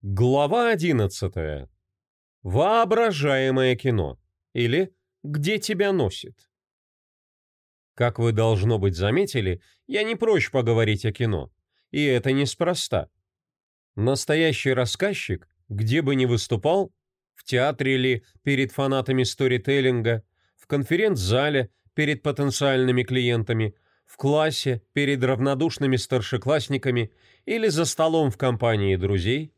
Глава 11. Воображаемое кино. Или «Где тебя носит?». Как вы, должно быть, заметили, я не прочь поговорить о кино. И это неспроста. Настоящий рассказчик, где бы ни выступал, в театре или перед фанатами сторителлинга, в конференц-зале перед потенциальными клиентами, в классе перед равнодушными старшеклассниками или за столом в компании друзей –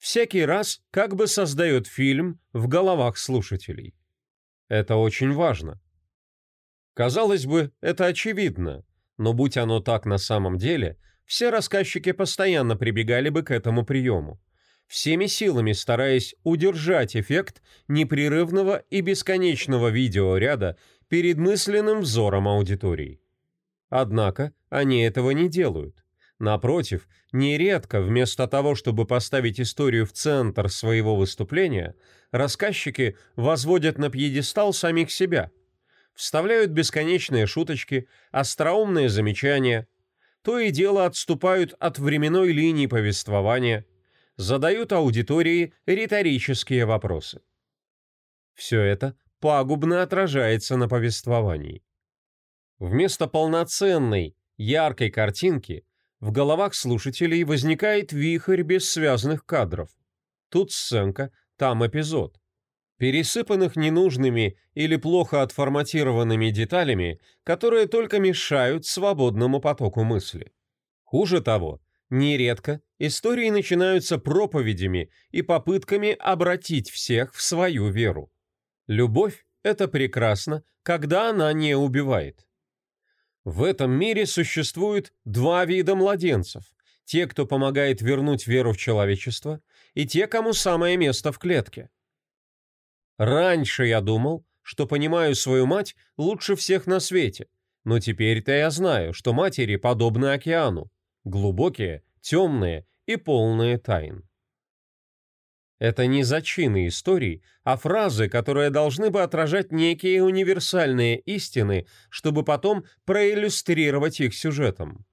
всякий раз как бы создает фильм в головах слушателей. Это очень важно. Казалось бы, это очевидно, но будь оно так на самом деле, все рассказчики постоянно прибегали бы к этому приему, всеми силами стараясь удержать эффект непрерывного и бесконечного видеоряда перед мысленным взором аудитории. Однако они этого не делают. Напротив, нередко вместо того, чтобы поставить историю в центр своего выступления, рассказчики возводят на пьедестал самих себя, вставляют бесконечные шуточки, остроумные замечания, то и дело отступают от временной линии повествования, задают аудитории риторические вопросы. Все это пагубно отражается на повествовании. Вместо полноценной, яркой картинки – в головах слушателей возникает вихрь бессвязных кадров. Тут сценка, там эпизод. Пересыпанных ненужными или плохо отформатированными деталями, которые только мешают свободному потоку мысли. Хуже того, нередко истории начинаются проповедями и попытками обратить всех в свою веру. Любовь – это прекрасно, когда она не убивает. В этом мире существует два вида младенцев. Те, кто помогает вернуть веру в человечество, и те, кому самое место в клетке. Раньше я думал, что понимаю свою мать лучше всех на свете, но теперь-то я знаю, что матери подобны океану, глубокие, темные и полные тайн. Это не зачины историй, а фразы, которые должны бы отражать некие универсальные истины, чтобы потом проиллюстрировать их сюжетом.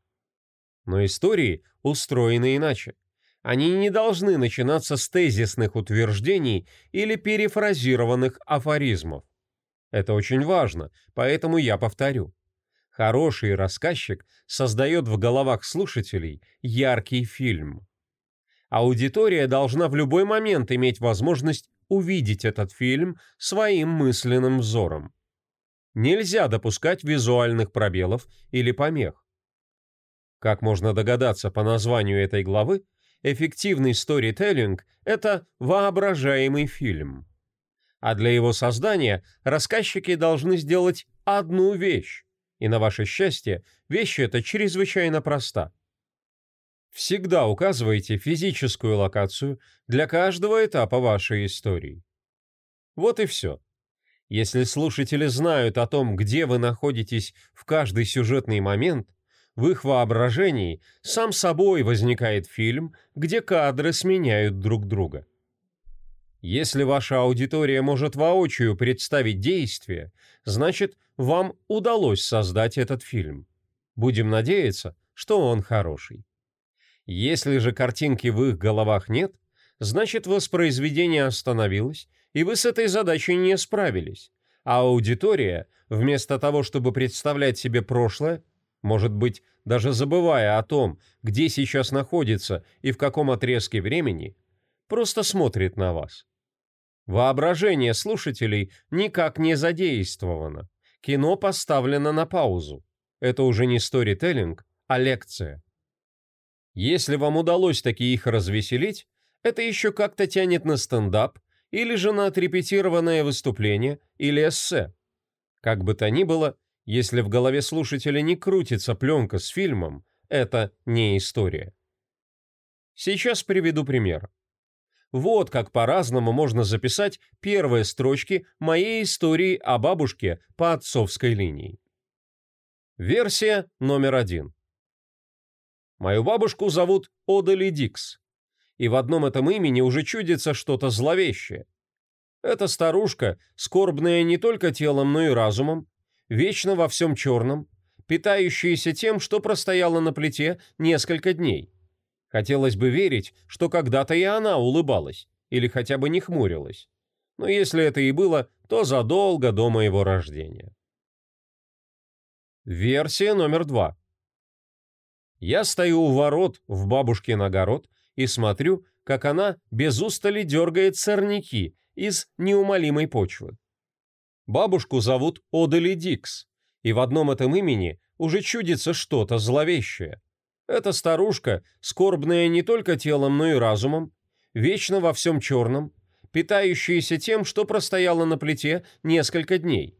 Но истории устроены иначе. Они не должны начинаться с тезисных утверждений или перефразированных афоризмов. Это очень важно, поэтому я повторю. Хороший рассказчик создает в головах слушателей яркий фильм. Аудитория должна в любой момент иметь возможность увидеть этот фильм своим мысленным взором. Нельзя допускать визуальных пробелов или помех. Как можно догадаться по названию этой главы, эффективный сторителлинг – это воображаемый фильм. А для его создания рассказчики должны сделать одну вещь, и на ваше счастье, вещь эта чрезвычайно проста – Всегда указывайте физическую локацию для каждого этапа вашей истории. Вот и все. Если слушатели знают о том, где вы находитесь в каждый сюжетный момент, в их воображении сам собой возникает фильм, где кадры сменяют друг друга. Если ваша аудитория может воочию представить действие, значит, вам удалось создать этот фильм. Будем надеяться, что он хороший. Если же картинки в их головах нет, значит воспроизведение остановилось, и вы с этой задачей не справились. А аудитория, вместо того, чтобы представлять себе прошлое, может быть, даже забывая о том, где сейчас находится и в каком отрезке времени, просто смотрит на вас. Воображение слушателей никак не задействовано. Кино поставлено на паузу. Это уже не сторителлинг, а лекция. Если вам удалось таки их развеселить, это еще как-то тянет на стендап или же на отрепетированное выступление или эссе. Как бы то ни было, если в голове слушателя не крутится пленка с фильмом, это не история. Сейчас приведу пример. Вот как по-разному можно записать первые строчки моей истории о бабушке по отцовской линии. Версия номер один. Мою бабушку зовут Одели Дикс, и в одном этом имени уже чудится что-то зловещее. Эта старушка, скорбная не только телом, но и разумом, вечно во всем черном, питающаяся тем, что простояла на плите несколько дней. Хотелось бы верить, что когда-то и она улыбалась, или хотя бы не хмурилась. Но если это и было, то задолго до моего рождения. Версия номер два. Я стою у ворот в бабушкин огород и смотрю, как она без устали дергает сорняки из неумолимой почвы. Бабушку зовут Одели Дикс, и в одном этом имени уже чудится что-то зловещее. Эта старушка, скорбная не только телом, но и разумом, вечно во всем черном, питающаяся тем, что простояла на плите несколько дней.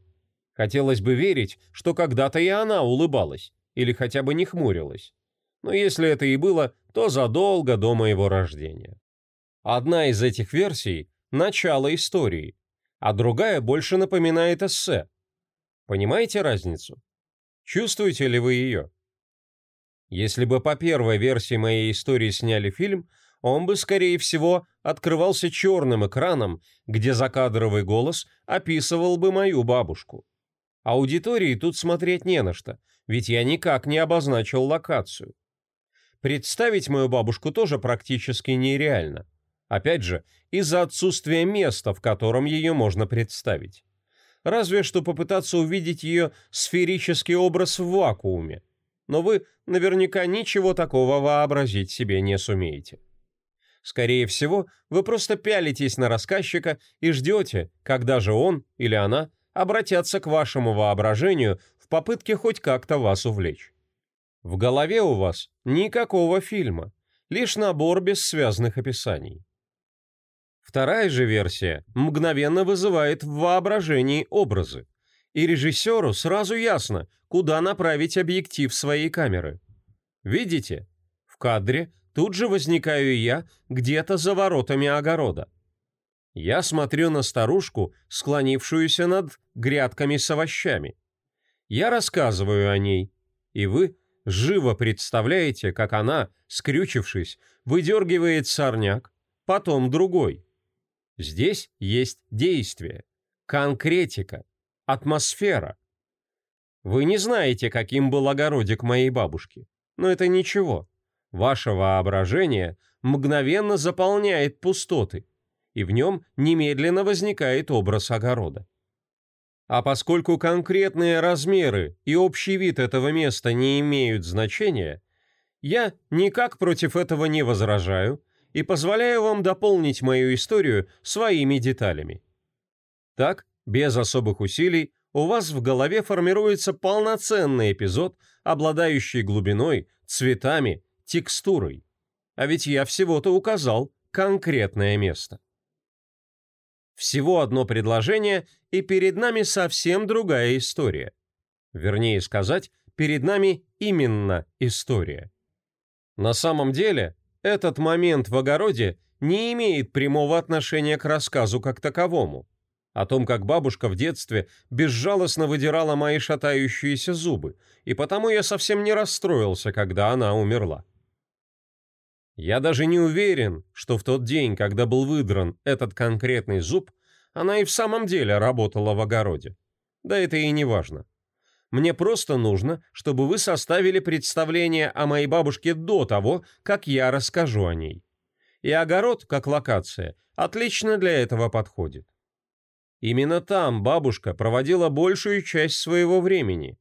Хотелось бы верить, что когда-то и она улыбалась, или хотя бы не хмурилась. Но если это и было, то задолго до моего рождения. Одна из этих версий – начало истории, а другая больше напоминает эссе. Понимаете разницу? Чувствуете ли вы ее? Если бы по первой версии моей истории сняли фильм, он бы, скорее всего, открывался черным экраном, где закадровый голос описывал бы мою бабушку. Аудитории тут смотреть не на что, ведь я никак не обозначил локацию. Представить мою бабушку тоже практически нереально. Опять же, из-за отсутствия места, в котором ее можно представить. Разве что попытаться увидеть ее сферический образ в вакууме. Но вы наверняка ничего такого вообразить себе не сумеете. Скорее всего, вы просто пялитесь на рассказчика и ждете, когда же он или она обратятся к вашему воображению в попытке хоть как-то вас увлечь. В голове у вас никакого фильма, лишь набор бессвязных описаний. Вторая же версия мгновенно вызывает в воображении образы, и режиссеру сразу ясно, куда направить объектив своей камеры. Видите? В кадре тут же возникаю я где-то за воротами огорода. Я смотрю на старушку, склонившуюся над грядками с овощами. Я рассказываю о ней, и вы живо представляете, как она, скрючившись, выдергивает сорняк, потом другой. Здесь есть действие, конкретика, атмосфера. Вы не знаете, каким был огородик моей бабушки, но это ничего. Ваше воображение мгновенно заполняет пустоты, и в нем немедленно возникает образ огорода. А поскольку конкретные размеры и общий вид этого места не имеют значения, я никак против этого не возражаю и позволяю вам дополнить мою историю своими деталями. Так, без особых усилий, у вас в голове формируется полноценный эпизод, обладающий глубиной, цветами, текстурой. А ведь я всего-то указал конкретное место. Всего одно предложение, и перед нами совсем другая история. Вернее сказать, перед нами именно история. На самом деле, этот момент в огороде не имеет прямого отношения к рассказу как таковому. О том, как бабушка в детстве безжалостно выдирала мои шатающиеся зубы, и потому я совсем не расстроился, когда она умерла. Я даже не уверен, что в тот день, когда был выдран этот конкретный зуб, она и в самом деле работала в огороде. Да это и не важно. Мне просто нужно, чтобы вы составили представление о моей бабушке до того, как я расскажу о ней. И огород, как локация, отлично для этого подходит. Именно там бабушка проводила большую часть своего времени.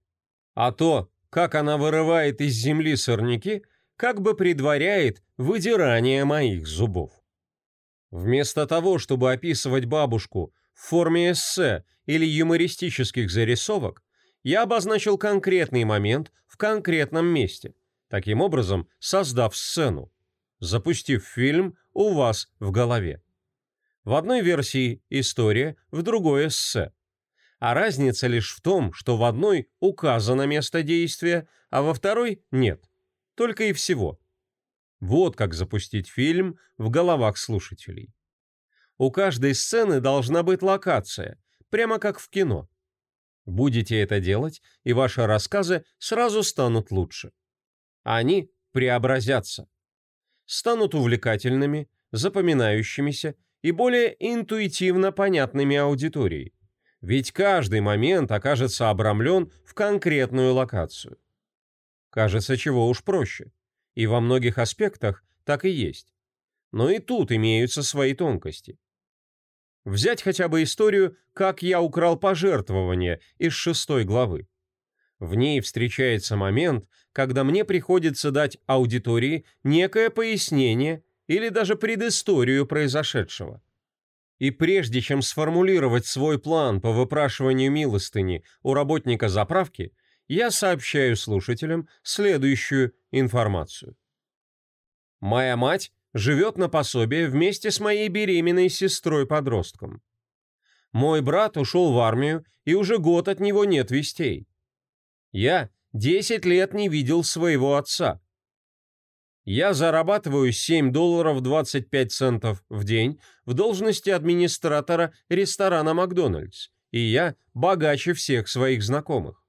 А то, как она вырывает из земли сорняки, как бы предваряет выдирание моих зубов. Вместо того, чтобы описывать бабушку в форме эссе или юмористических зарисовок, я обозначил конкретный момент в конкретном месте, таким образом создав сцену, запустив фильм у вас в голове. В одной версии история, в другой эссе. А разница лишь в том, что в одной указано место действия, а во второй нет. Только и всего. Вот как запустить фильм в головах слушателей. У каждой сцены должна быть локация, прямо как в кино. Будете это делать, и ваши рассказы сразу станут лучше. Они преобразятся. Станут увлекательными, запоминающимися и более интуитивно понятными аудитории. Ведь каждый момент окажется обрамлен в конкретную локацию. Кажется, чего уж проще. И во многих аспектах так и есть. Но и тут имеются свои тонкости. Взять хотя бы историю «Как я украл пожертвования» из шестой главы. В ней встречается момент, когда мне приходится дать аудитории некое пояснение или даже предысторию произошедшего. И прежде чем сформулировать свой план по выпрашиванию милостыни у работника заправки, я сообщаю слушателям следующую информацию. Моя мать живет на пособие вместе с моей беременной сестрой-подростком. Мой брат ушел в армию, и уже год от него нет вестей. Я 10 лет не видел своего отца. Я зарабатываю 7 долларов 25 центов в день в должности администратора ресторана «Макдональдс», и я богаче всех своих знакомых.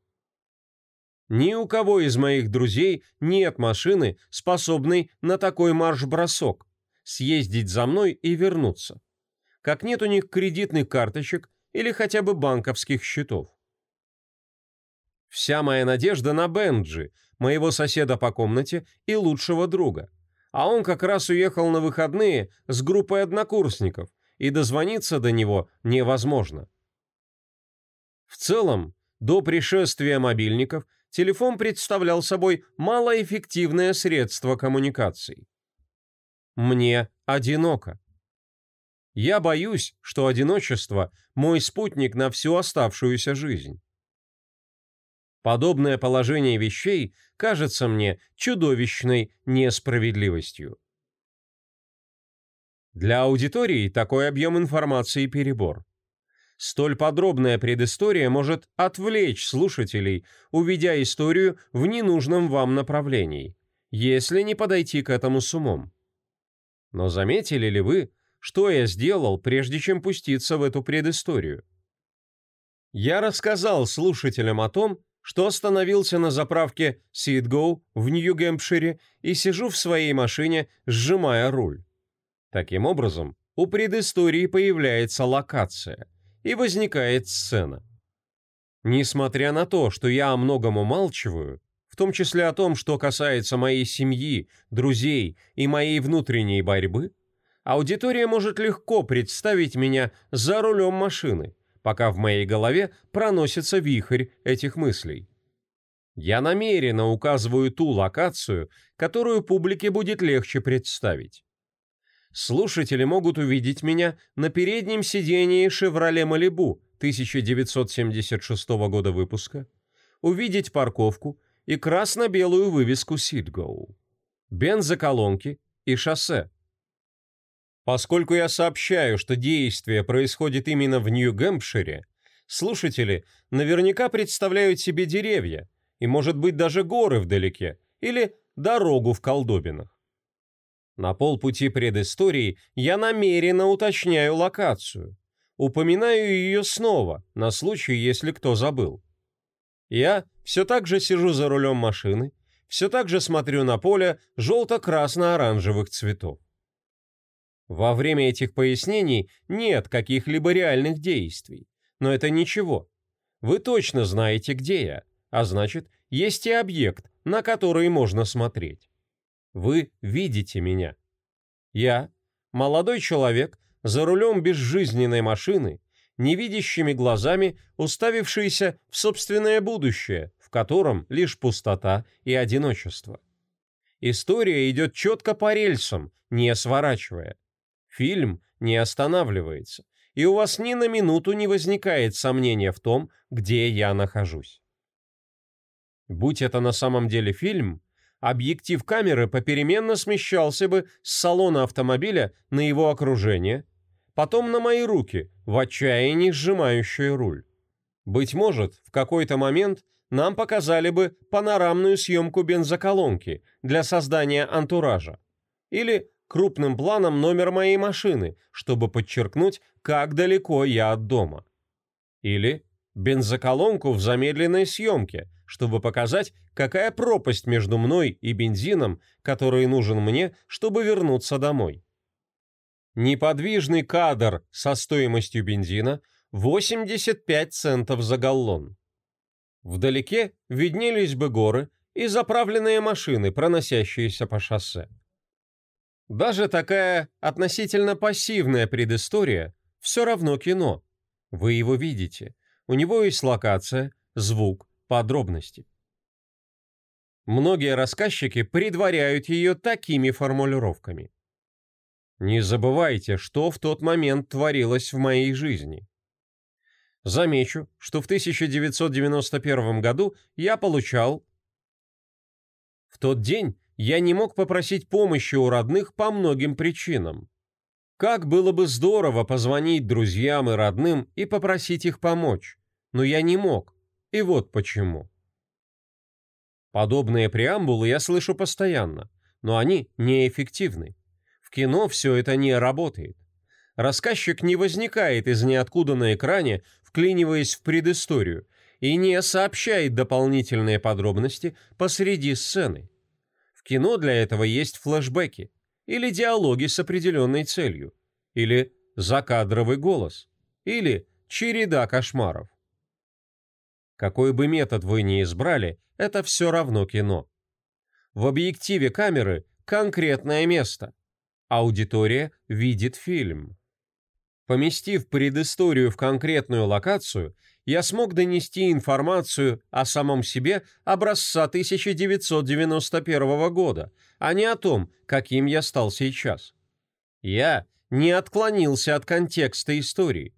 Ни у кого из моих друзей нет машины, способной на такой марш-бросок, съездить за мной и вернуться. Как нет у них кредитных карточек или хотя бы банковских счетов. Вся моя надежда на Бенджи, моего соседа по комнате и лучшего друга. А он как раз уехал на выходные с группой однокурсников, и дозвониться до него невозможно. В целом, до пришествия мобильников телефон представлял собой малоэффективное средство коммуникации. Мне одиноко. Я боюсь, что одиночество – мой спутник на всю оставшуюся жизнь. Подобное положение вещей кажется мне чудовищной несправедливостью. Для аудитории такой объем информации перебор. Столь подробная предыстория может отвлечь слушателей, уведя историю в ненужном вам направлении, если не подойти к этому с умом. Но заметили ли вы, что я сделал, прежде чем пуститься в эту предысторию? Я рассказал слушателям о том, что остановился на заправке Сидгоу в Нью-Гэмпшире и сижу в своей машине, сжимая руль. Таким образом, у предыстории появляется локация и возникает сцена. Несмотря на то, что я о многом умалчиваю, в том числе о том, что касается моей семьи, друзей и моей внутренней борьбы, аудитория может легко представить меня за рулем машины, пока в моей голове проносится вихрь этих мыслей. Я намеренно указываю ту локацию, которую публике будет легче представить. Слушатели могут увидеть меня на переднем сидении «Шевроле Малибу» 1976 года выпуска, увидеть парковку и красно-белую вывеску «Сидгоу», бензоколонки и шоссе, Поскольку я сообщаю, что действие происходит именно в Нью-Гэмпшире, слушатели наверняка представляют себе деревья и, может быть, даже горы вдалеке или дорогу в колдобинах. На полпути предыстории я намеренно уточняю локацию, упоминаю ее снова, на случай, если кто забыл. Я все так же сижу за рулем машины, все так же смотрю на поле желто-красно-оранжевых цветов. Во время этих пояснений нет каких-либо реальных действий. Но это ничего. Вы точно знаете, где я, а значит, есть и объект, на который можно смотреть. Вы видите меня. Я, молодой человек, за рулем безжизненной машины, невидящими глазами уставившийся в собственное будущее, в котором лишь пустота и одиночество. История идет четко по рельсам, не сворачивая. Фильм не останавливается, и у вас ни на минуту не возникает сомнения в том, где я нахожусь. Будь это на самом деле фильм, объектив камеры попеременно смещался бы с салона автомобиля на его окружение, потом на мои руки, в отчаянии сжимающие руль. Быть может, в какой-то момент нам показали бы панорамную съемку бензоколонки для создания антуража. Или крупным планом номер моей машины, чтобы подчеркнуть, как далеко я от дома. Или бензоколонку в замедленной съемке, чтобы показать, какая пропасть между мной и бензином, который нужен мне, чтобы вернуться домой. Неподвижный кадр со стоимостью бензина 85 центов за галлон. Вдалеке виднелись бы горы и заправленные машины, проносящиеся по шоссе. Даже такая относительно пассивная предыстория все равно кино. Вы его видите. У него есть локация, звук, подробности. Многие рассказчики предваряют ее такими формулировками. Не забывайте, что в тот момент творилось в моей жизни. Замечу, что в 1991 году я получал... В тот день я не мог попросить помощи у родных по многим причинам. Как было бы здорово позвонить друзьям и родным и попросить их помочь, но я не мог, и вот почему. Подобные преамбулы я слышу постоянно, но они неэффективны. В кино все это не работает. Рассказчик не возникает из ниоткуда на экране, вклиниваясь в предысторию, и не сообщает дополнительные подробности посреди сцены. В кино для этого есть флешбеки, или диалоги с определенной целью, или закадровый голос, или череда кошмаров. Какой бы метод вы ни избрали, это все равно кино. В объективе камеры конкретное место. Аудитория видит фильм. Поместив предысторию в конкретную локацию, я смог донести информацию о самом себе образца 1991 года, а не о том, каким я стал сейчас. Я не отклонился от контекста истории.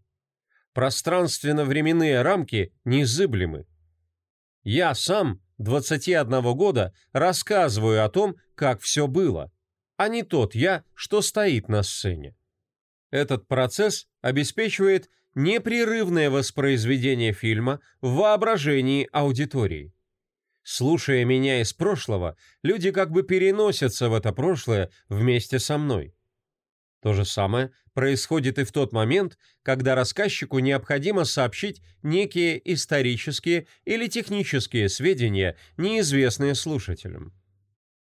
Пространственно-временные рамки незыблемы. Я сам 21 года рассказываю о том, как все было, а не тот я, что стоит на сцене. Этот процесс обеспечивает непрерывное воспроизведение фильма в воображении аудитории. Слушая меня из прошлого, люди как бы переносятся в это прошлое вместе со мной. То же самое происходит и в тот момент, когда рассказчику необходимо сообщить некие исторические или технические сведения, неизвестные слушателям.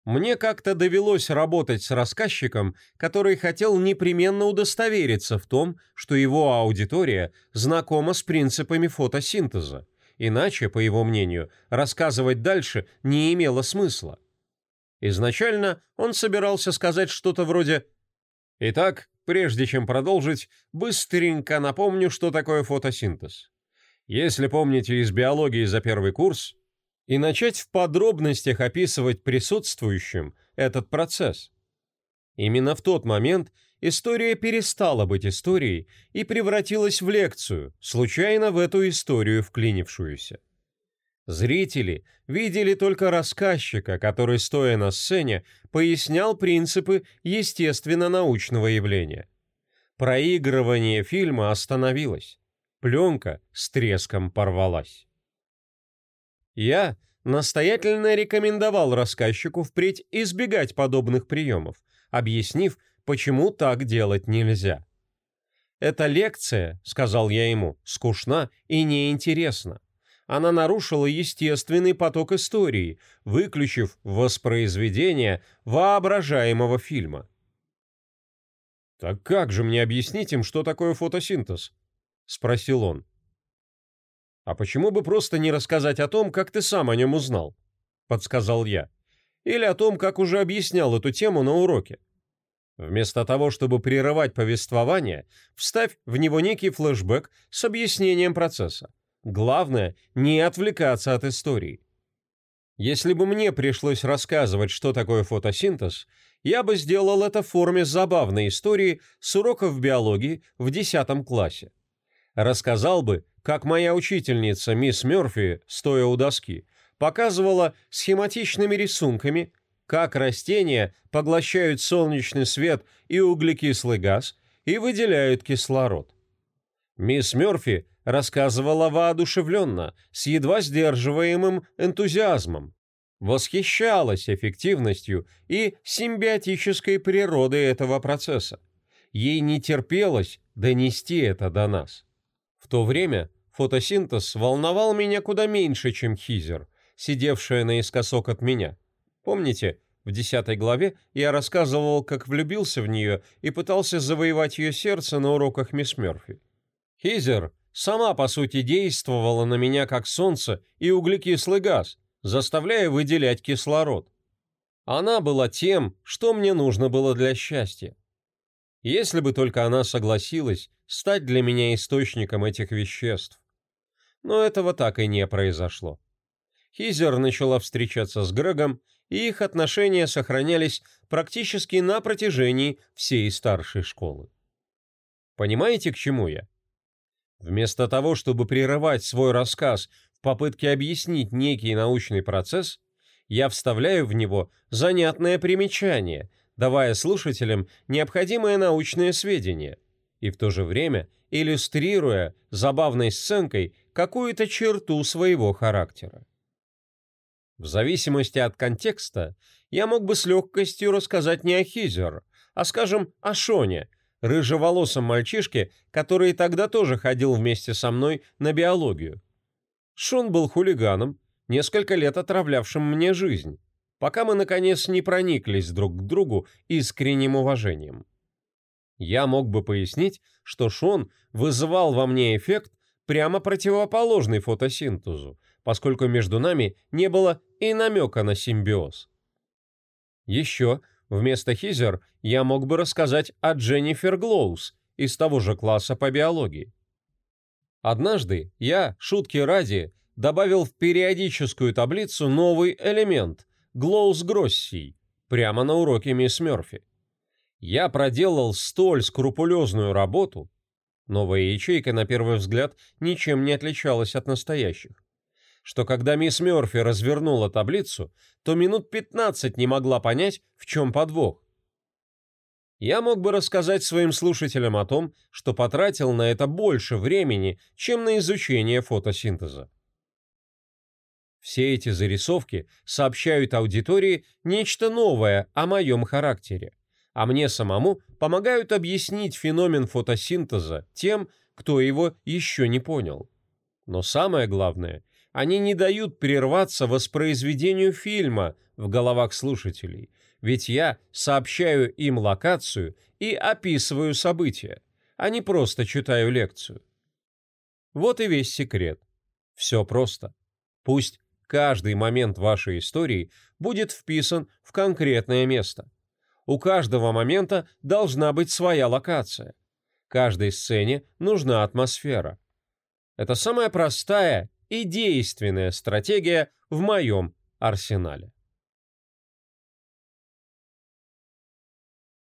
Мне как-то довелось работать с рассказчиком, который хотел непременно удостовериться в том, что его аудитория знакома с принципами фотосинтеза. Иначе, по его мнению, рассказывать дальше не имело смысла. Изначально он собирался сказать что-то вроде Итак, прежде чем продолжить, быстренько напомню, что такое фотосинтез. Если помните из биологии за первый курс, и начать в подробностях описывать присутствующим этот процесс. Именно в тот момент история перестала быть историей и превратилась в лекцию, случайно в эту историю вклинившуюся. Зрители видели только рассказчика, который, стоя на сцене, пояснял принципы естественно-научного явления. Проигрывание фильма остановилось. Пленка с треском порвалась. Я настоятельно рекомендовал рассказчику впредь избегать подобных приемов, объяснив, почему так делать нельзя. «Эта лекция, — сказал я ему, — скучна и неинтересна она нарушила естественный поток истории, выключив воспроизведение воображаемого фильма. «Так как же мне объяснить им, что такое фотосинтез?» — спросил он. «А почему бы просто не рассказать о том, как ты сам о нем узнал?» — подсказал я. «Или о том, как уже объяснял эту тему на уроке. Вместо того, чтобы прерывать повествование, вставь в него некий флешбэк с объяснением процесса. Главное – не отвлекаться от истории. Если бы мне пришлось рассказывать, что такое фотосинтез, я бы сделал это в форме забавной истории с уроков биологии в 10 классе. Рассказал бы, как моя учительница, мисс Мёрфи, стоя у доски, показывала схематичными рисунками, как растения поглощают солнечный свет и углекислый газ и выделяют кислород. Мисс Мёрфи рассказывала воодушевленно, с едва сдерживаемым энтузиазмом. Восхищалась эффективностью и симбиотической природой этого процесса. Ей не терпелось донести это до нас. В то время фотосинтез волновал меня куда меньше, чем Хизер, сидевшая наискосок от меня. Помните, в десятой главе я рассказывал, как влюбился в нее и пытался завоевать ее сердце на уроках мисс Мерфи. Хизер сама, по сути, действовала на меня как солнце и углекислый газ, заставляя выделять кислород. Она была тем, что мне нужно было для счастья. Если бы только она согласилась стать для меня источником этих веществ. Но этого так и не произошло. Хизер начала встречаться с Грегом, и их отношения сохранялись практически на протяжении всей старшей школы. Понимаете, к чему я? Вместо того, чтобы прерывать свой рассказ в попытке объяснить некий научный процесс, я вставляю в него занятное примечание, давая слушателям необходимые научные сведения, и в то же время иллюстрируя забавной сценкой какую-то черту своего характера. В зависимости от контекста, я мог бы с легкостью рассказать не о Хизер, а, скажем, о Шоне, рыжеволосом мальчишке, который тогда тоже ходил вместе со мной на биологию. Шон был хулиганом, несколько лет отравлявшим мне жизнь, пока мы, наконец, не прониклись друг к другу искренним уважением. Я мог бы пояснить, что Шон вызывал во мне эффект, прямо противоположный фотосинтезу, поскольку между нами не было и намека на симбиоз. Еще, вместо Хизер, я мог бы рассказать о Дженнифер Глоус из того же класса по биологии. Однажды я, шутки ради, добавил в периодическую таблицу новый элемент – Глоус Гроссий, прямо на уроке мисс Мёрфи. Я проделал столь скрупулезную работу, новая ячейка, на первый взгляд, ничем не отличалась от настоящих, что когда мисс Мёрфи развернула таблицу, то минут 15 не могла понять, в чем подвох. Я мог бы рассказать своим слушателям о том, что потратил на это больше времени, чем на изучение фотосинтеза. Все эти зарисовки сообщают аудитории нечто новое о моем характере, а мне самому помогают объяснить феномен фотосинтеза тем, кто его еще не понял. Но самое главное, они не дают прерваться воспроизведению фильма в головах слушателей, ведь я сообщаю им локацию и описываю события, а не просто читаю лекцию. Вот и весь секрет. Все просто. Пусть каждый момент вашей истории будет вписан в конкретное место. У каждого момента должна быть своя локация. Каждой сцене нужна атмосфера. Это самая простая и действенная стратегия в моем арсенале.